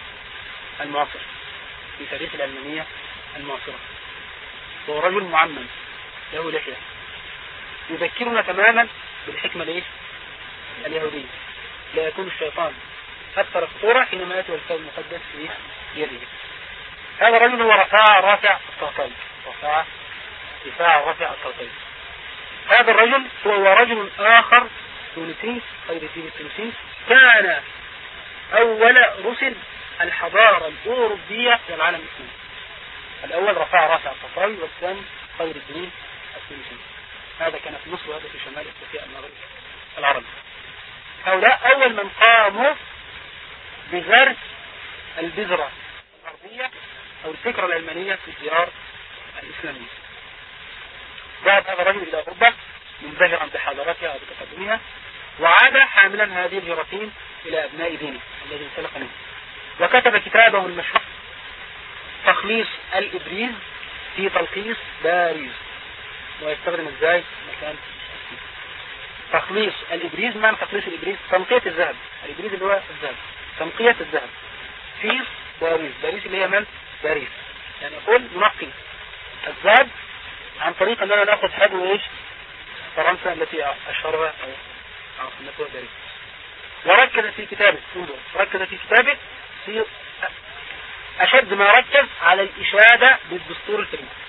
المعاصر في تاريخ العلمانية المعاصرة. وهو رجل معمم له لحية. يذكرنا تماما بالحكمة الايه اليهودية. لا يكون الشيطان أكثر خطورة حينما يأتي الكتاب المقدس في يده. هذا الرجل هو رفاع رافع الطهطي رفاع رفاع رافع الطهطي هذا الرجل هو رجل آخر تونسي الدين التونسي كان أول رسل الحضارة الأوروبية في العالم الإسلامي. الأول رفاع رافع الطهطي والثاني خير الدين التونسي. هذا كان في مصر وهذا في شمال إفريقيا المغرب العربي. هؤلاء أول من قاموا بغرس البذرة الغربية أو الفكرة العلمانية في الديار الإسلامية. ذهب هذا الرجل إلى أوروبا منبهرا بحضارتها وبتقدمها وعاد حاملا هذه الجراثيم إلى أبناء دينه الذي انسلق منه. وكتب كتابه المشهور تخليص الإبريز في تلخيص باريس. ويستخدم إزاي؟ مكان تخليص الإبريز معنى تخليص الإبريز؟ تنقية الذهب. الإبريز اللي هو الذهب. تنقية الذهب. في باريس. باريس اللي هي من؟ باريس. يعني يقول ننقي الذهب عن طريق أننا نأخذ حجم إيش؟ فرنسا التي أشهرها أو عاصمتها باريس. وركز في كتابه انظر. ركز في كتابه في أشد ما ركز على الإشادة بالدستور الفرنسي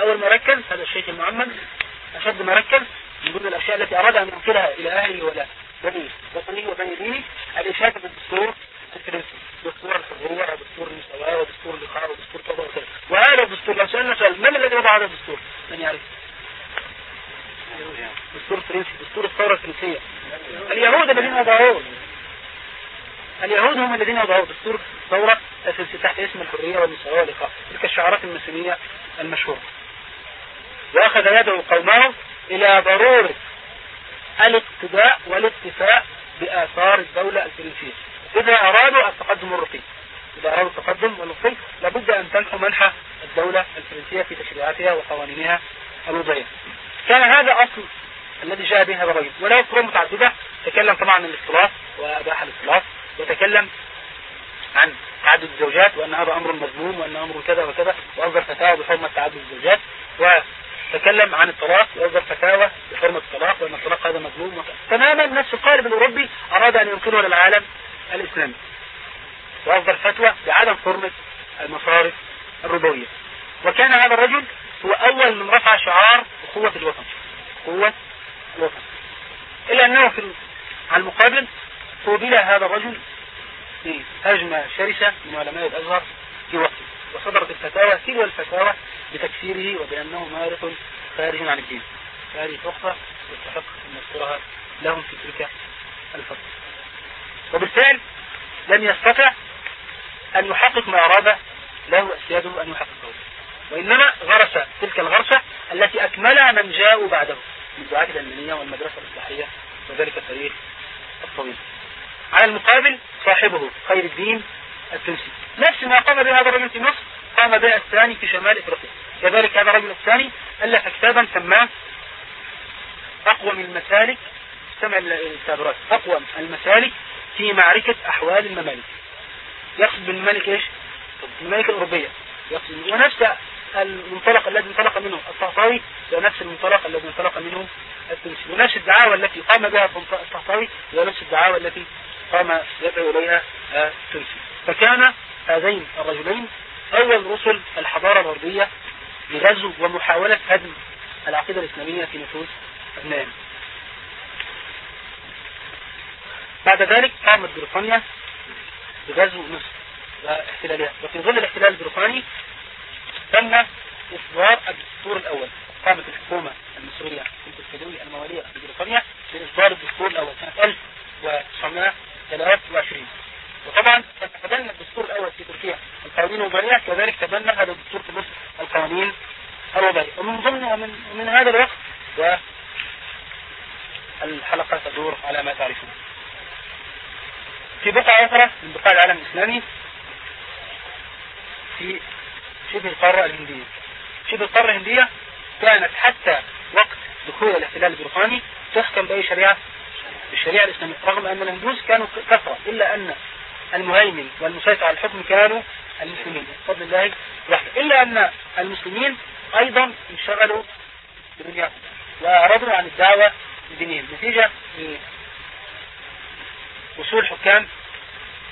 أول ما ركز هذا الشيخ المعمد أشد ما ركز من ضمن الأشياء التي أراد أن ينقلها إلى أهله ولا بنيه وطنيه وبني دينه. الإشادة بالدستور الفرنسي دستور الحرية ودستور المساواة ودستور اللقاء ودستور كذا وكذا وهذا الدستور لو سألنا سؤال من الذي وضع هذا الدستور؟ من يعرف؟ دستور فرنسي دستور الثورة الفرنسية. اليهود الذين وضعوه. اليهود هم الذين وضعوا دستور الفرنسية تحت اسم الحرية والمساواة واللقاء. تلك الشعارات الماسونية المشهورة. وأخذ يدعو قومه إلى ضرورة الاقتداء والاقتفاء بآثار الدولة الفرنسية. إذا أرادوا التقدم الرقي إذا أرادوا التقدم والرقي لابد أن تنحو منحى الدولة الفرنسية في تشريعاتها وقوانينها الوضعية. كان هذا أصل الذي جاء به هذا الرجل. وله فروع متعددة. تكلم طبعا عن الاختلاط وأباح الاختلاط وتكلم عن تعدد الزوجات وأن هذا أمر مذموم وأن أمر كذا وكذا. وأصدر فتاوى بحرمة تعدد الزوجات. وتكلم عن الطلاق وأصدر فتاوى بحرمة الطلاق وأن الطلاق هذا مذموم تماما نفس القالب الأوروبي أراد أن ينقله للعالم الإسلامي. وأصدر فتوى بعدم حرمة المصارف الربوية. وكان هذا الرجل هو أول من رفع شعار أخوة الوطن. قوة الوطن. إلا أنه في على المقابل قوبل هذا الرجل هجمة شرسة من علماء الأزهر في وقته. وصدرت الفتاوى تلو الفتاوى بتكفيره وبأنه مارق خارج عن الدين. فهذه فرصة يستحق أن نذكرها لهم في تلك الفترة. وبالفعل لم يستطع أن يحقق ما أراد له أسياده أن يحققه. وإنما غرس تلك الغرسة التي أكملها من جاءوا بعده من دعاة العلمانية والمدرسة الإصلاحية وذلك التاريخ الطويل. على المقابل صاحبه خير الدين التونسي. نفس ما قام به هذا الرجل في مصر قام به الثاني في شمال إفريقيا. كذلك هذا الرجل الثاني ألف كتابا سماه اقوم المسالك سمع التعبيرات اقوم المسالك في معركة أحوال الممالك. يقصد بالممالك إيش؟ الممالك الأوروبية. يقصد ونفس المنطلق الذي انطلق منه الطهطاوي نفس المنطلق الذي انطلق منه التونسي. ونفس الدعاوى التي قام بها الطهطاوي نفس الدعاوى التي قام يدعو إليها التونسي. فكان هذين الرجلين أول رسل الحضارة الغربية لغزو ومحاولة هدم العقيدة الإسلامية في نفوس أبنائهم بعد ذلك قامت بريطانيا بغزو مصر واحتلالها. وفي ظل الاحتلال البريطاني تم إصدار الدستور الأول. قامت الحكومة المصرية الكتالوية الموالية في بريطانيا بإصدار الدستور الأول سنة 1923 وطبعا تبنى الدستور الأول في تركيا القوانين الوضعية كذلك تبنى هذا الدستور في مصر القوانين الوضعية. ومن ضمن ومن من هذا الوقت والحلقة تدور على ما تعرفون. في بقعة أخرى من بقاع العالم الإسلامي في شبه القارة الهندية. شبه القارة الهندية كانت حتى وقت دخول الاحتلال البريطاني تحكم بأي شريعة؟ بالشريعة الإسلامية رغم أن الهندوس كانوا كثرة إلا أن المهيمن والمسيطر على الحكم كانوا المسلمين بفضل الله وحده. إلا أن المسلمين أيضا انشغلوا بدنياهم وأعرضوا عن الدعوة لدينهم. نتيجة وصول حكام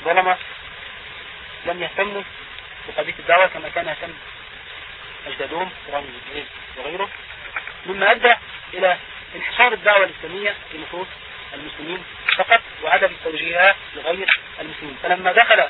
ظلمة لم يهتموا بقضية الدعوة كما كان يهتم أجدادهم إبراهيم وغيره. مما أدى إلى انحصار الدعوة الإسلامية في نفوس المسلمين فقط وعدم توجيهها لغير المسلمين. فلما دخل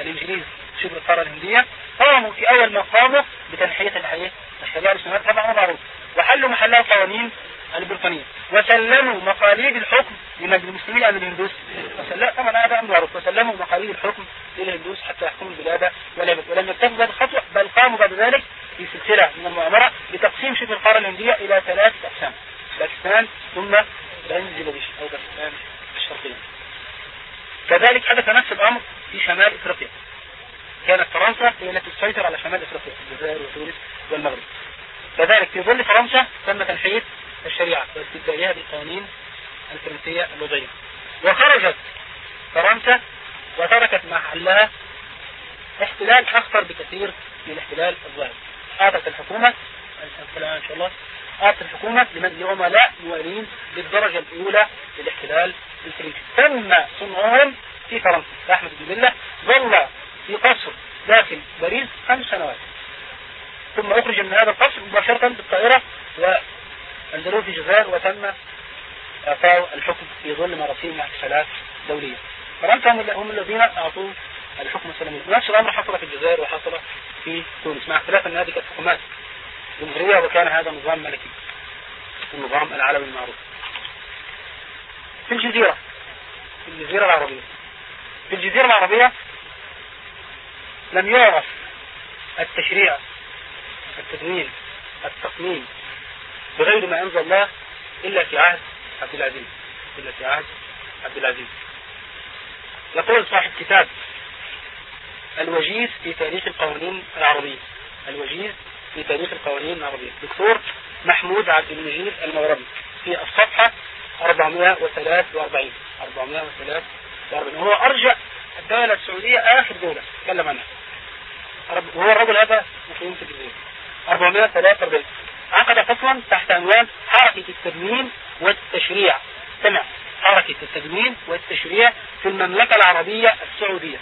الإنجليز شبه القارة الهندية قاموا في أول ما قاموا بتنحية الحياة الشريعة الإسلامية تبع معروف وحلوا محلها القوانين البريطانية وسلموا مقاليد الحكم لمجلسيين عن الهندوس. وسلموا طبعا هذا أمر معروف. وسلموا مقاليد الحكم للهندوس حتى يحكموا البلاد ولم يتخذوا بهذه الخطوة بل قاموا بعد ذلك في سلسلة من المؤامرة لتقسيم شبه القارة الهندية إلى ثلاث أقسام. باكستان ثم بنزل بش أو باكستان الشرقية كذلك حدث نفس الأمر في شمال إفريقيا. كانت فرنسا هي التي تسيطر على شمال إفريقيا الجزائر وتونس والمغرب. كذلك في ظل فرنسا تم تنحية الشريعة واستبدالها بالقوانين الفرنسية الوضعية. وخرجت فرنسا وتركت محلها احتلال أخطر بكثير من الاحتلال الظاهر. أعطت الحكومة السلام إن شاء الله أعطت الحكومة لمن لعملاء موالين بالدرجة الأولى للاحتلال الفرنسي تم صنعهم في فرنسا. أحمد بن الله ظل في قصر داخل باريس خمس سنوات. ثم أخرج من هذا القصر مباشرة بالطائرة وأنزلوه في الجزائر وتم إعطاء الحكم في ظل مراسيم احتفالات دولية. فرنسا هم الذين أعطوه الحكم السلمي نفس الأمر حصل في الجزائر وحصل في تونس. مع اختلاف أن هذه كانت حكومات جمهورية وكان هذا نظام ملكي النظام العالمي المعروف. في الجزيرة في الجزيرة العربية. في الجزيرة العربية لم يعرف التشريع التدوين التصميم بغير ما أنزل الله إلا في عهد عبد العزيز إلا في عهد عبد العزيز. يقول صاحب كتاب الوجيز في تاريخ القوانين العربية الوجيز في تاريخ القوانين العربية. دكتور محمود عبد المجيد المغربي في الصفحة 443 443 وهو أرجع الدولة السعودية آخر دولة. تكلم عنها. وهو الرجل هذا مقيم في الجزيرة. 443 عقد فصلا تحت عنوان حركة التدوين والتشريع. سمع حركة التدوين والتشريع في المملكة العربية السعودية.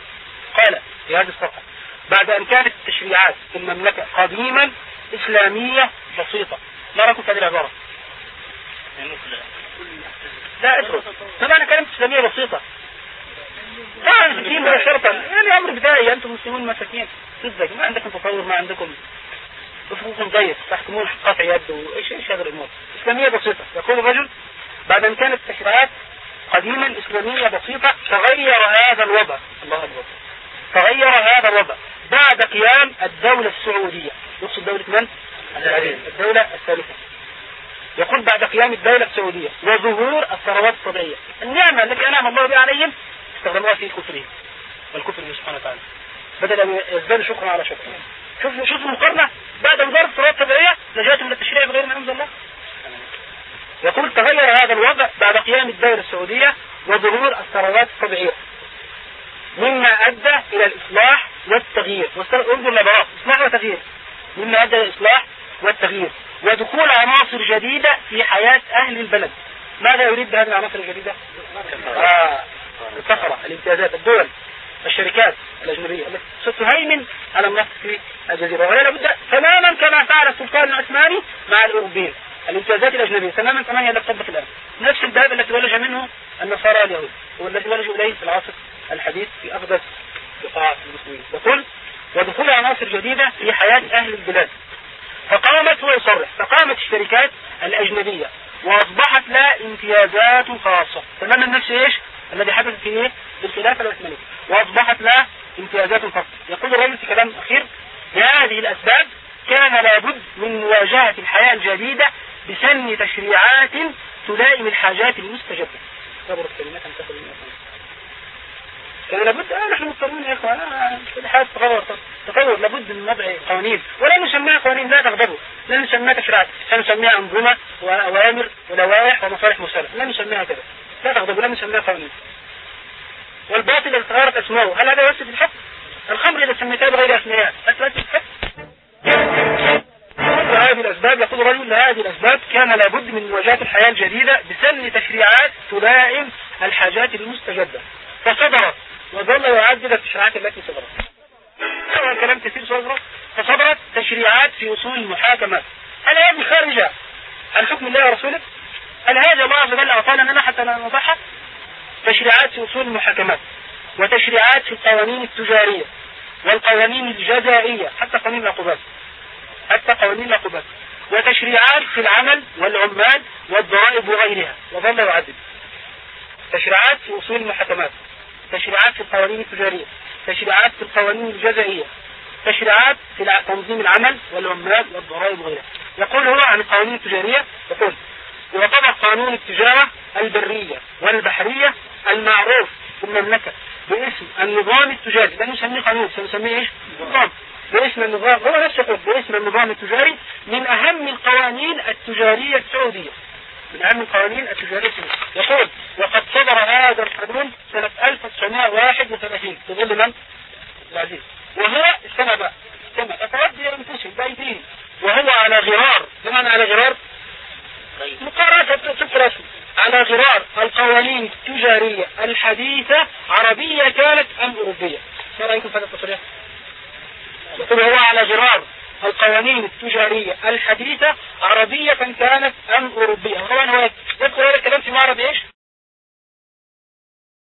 قال في هذه الصفحة بعد أن كانت التشريعات في المملكة قديما إسلامية بسيطة. ما رأيكم في هذه العبارة؟ لا اترك. ما معنى كلمة إسلامية بسيطة. لا مسكين مباشرة يعني أمر بداية أنتم مسلمون مساكين صدق ما عندكم تطور ما عندكم افقكم ضيق تحكمون قطع يد وايش إيش هذه الأمور. إسلامية بسيطة. يقول الرجل بعد أن كانت التشريعات قديما إسلامية بسيطة تغير هذا الوضع. الله أكبر. تغير هذا الوضع بعد قيام الدولة السعودية. يقصد دولة من؟ الدولة الثالثة يقول بعد قيام الدولة السعودية وظهور الثروات الطبيعية. النعمة التي أنعم الله بها عليهم استخدموها في كفرهم والكفر سبحانه وتعالى. بدل أن يزدادوا شكرا على شكرا. شوف شوف المقارنة. بعد وزارة الثروات الطبيعية نجاة من التشريع بغير ما أنزل الله. يقول تغير هذا الوضع بعد قيام الدولة السعودية وظهور الثروات الطبيعية. مما أدى إلى الإصلاح والتغيير. انظر لبراء إصلاح وتغيير. مما أدى إلى الإصلاح والتغيير. ودخول عناصر جديدة في حياة أهل البلد. ماذا يريد بهذه العناصر الجديدة؟ آه السفرة الامتيازات الدول الشركات الأجنبية. التي ستهيمن على النفط في الجزيرة. وهي لابد تماما كما فعل السلطان العثماني مع الأوروبيين. الامتيازات الأجنبية تماما كما هي التي تطبق الآن نفس الباب التي ولج منه النصارى اليهود. والذي ولجوا إليه في العصر الحديث في أقدس بقاع المسلمين. يقول ودخول عناصر جديدة في حياة أهل البلاد. فقامت هو يصرح. فقامت الشركات الأجنبية وأصبحت لها امتيازات خاصة. تماما نفس إيش؟ الذي حدث في إيه؟ بالخلافة العثمانية وأصبحت لها امتيازات خاصة. يقول الرجل في كلام أخير لهذه الأسباب كان لابد من مواجهة الحياة الجديدة بسن تشريعات تلائم الحاجات المستجدة. أن تقل كان لابد آه نحن مضطرين يا إخوان آه حياة تطور تطور لابد من وضع قوانين. ولا نسميها قوانين لا تغضبوا لا نسميها تشريعات. سنسميها أنظمة وأوامر ولوائح ومصالح مسالة لا نسميها كذا لا تغضبوا لا نسميها قوانين. والباطل إذا تغيرت أسماؤه. هل هذا يفسد الحق؟ الخمر إذا سميتها بغير أسمائها هل تفسد الحق؟ لهذه الأسباب يقول الرجل لهذه الأسباب كان لابد من مواجهة الحياة الجديدة بسن تشريعات تلائم الحاجات المستجدة. فصدرت وظل يعدد التشريعات التي صدرت. كلام كثير صدرت فصدرت تشريعات في أصول المحاكمة هل هذه خارجة عن حكم الله ورسوله؟ هل هذا الله عز وجل أعطانا لنا حتى لا نضحى تشريعات في أصول المحاكمات وتشريعات في القوانين التجارية والقوانين الجزائية حتى قوانين العقوبات. حتى قوانين العقوبات. وتشريعات في العمل والعمال والضرائب وغيرها. وظل يعدد تشريعات في أصول المحاكمات تشريعات في القوانين التجارية تشريعات في القوانين الجزائية تشريعات في تنظيم العمل والعمال والضرائب وغيرها. يقول هو عن القوانين التجارية يقول يعتبر قانون التجارة البرية والبحرية المعروف في المملكة باسم النظام التجاري. ده نسميه قانون سنسميه إيش؟ نظام. باسم النظام هو نفسه يقول باسم النظام التجاري من أهم القوانين التجارية السعودية. من أهم القوانين التجارية. يقول وقد صدر هذا القانون سنة 1931 في ظل من؟ العزيز. وهو السنة بقى. السنة أتودي أنفسهم بأيديهم وهو على غرار. بمعنى على غرار؟ مقارنة تفرس على غرار. القوانين التجارية الحديثة عربية كانت أم أوروبية؟ ما رأيكم في هذا التصريح؟ يقول هو على غرار. القوانين التجارية الحديثة عربية كانت أم أوروبية. طبعا هو يذكر هذا الكلام في معرض إيش؟